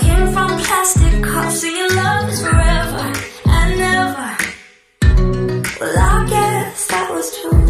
came from plastic cups, so your love is forever and never. Well, I guess that was true.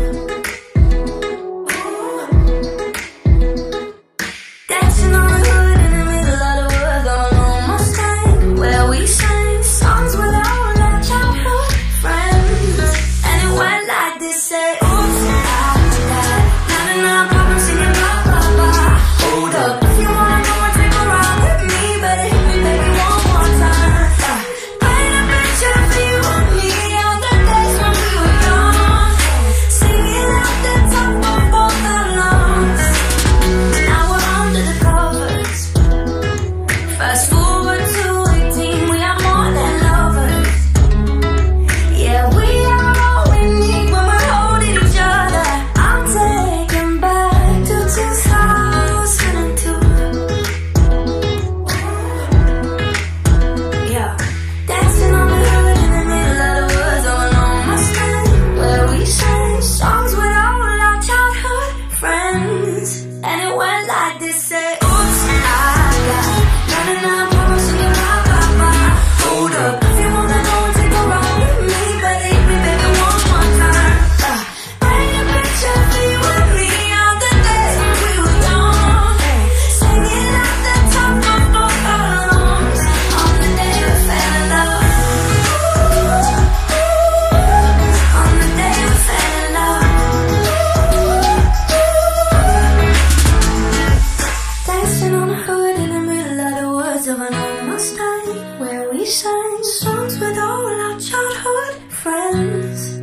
last night where we sang songs with all our childhood friends.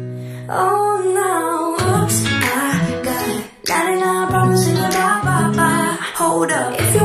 Oh, now, oops, I got it. 99 problems in your blah, blah, blah. Hold up, if you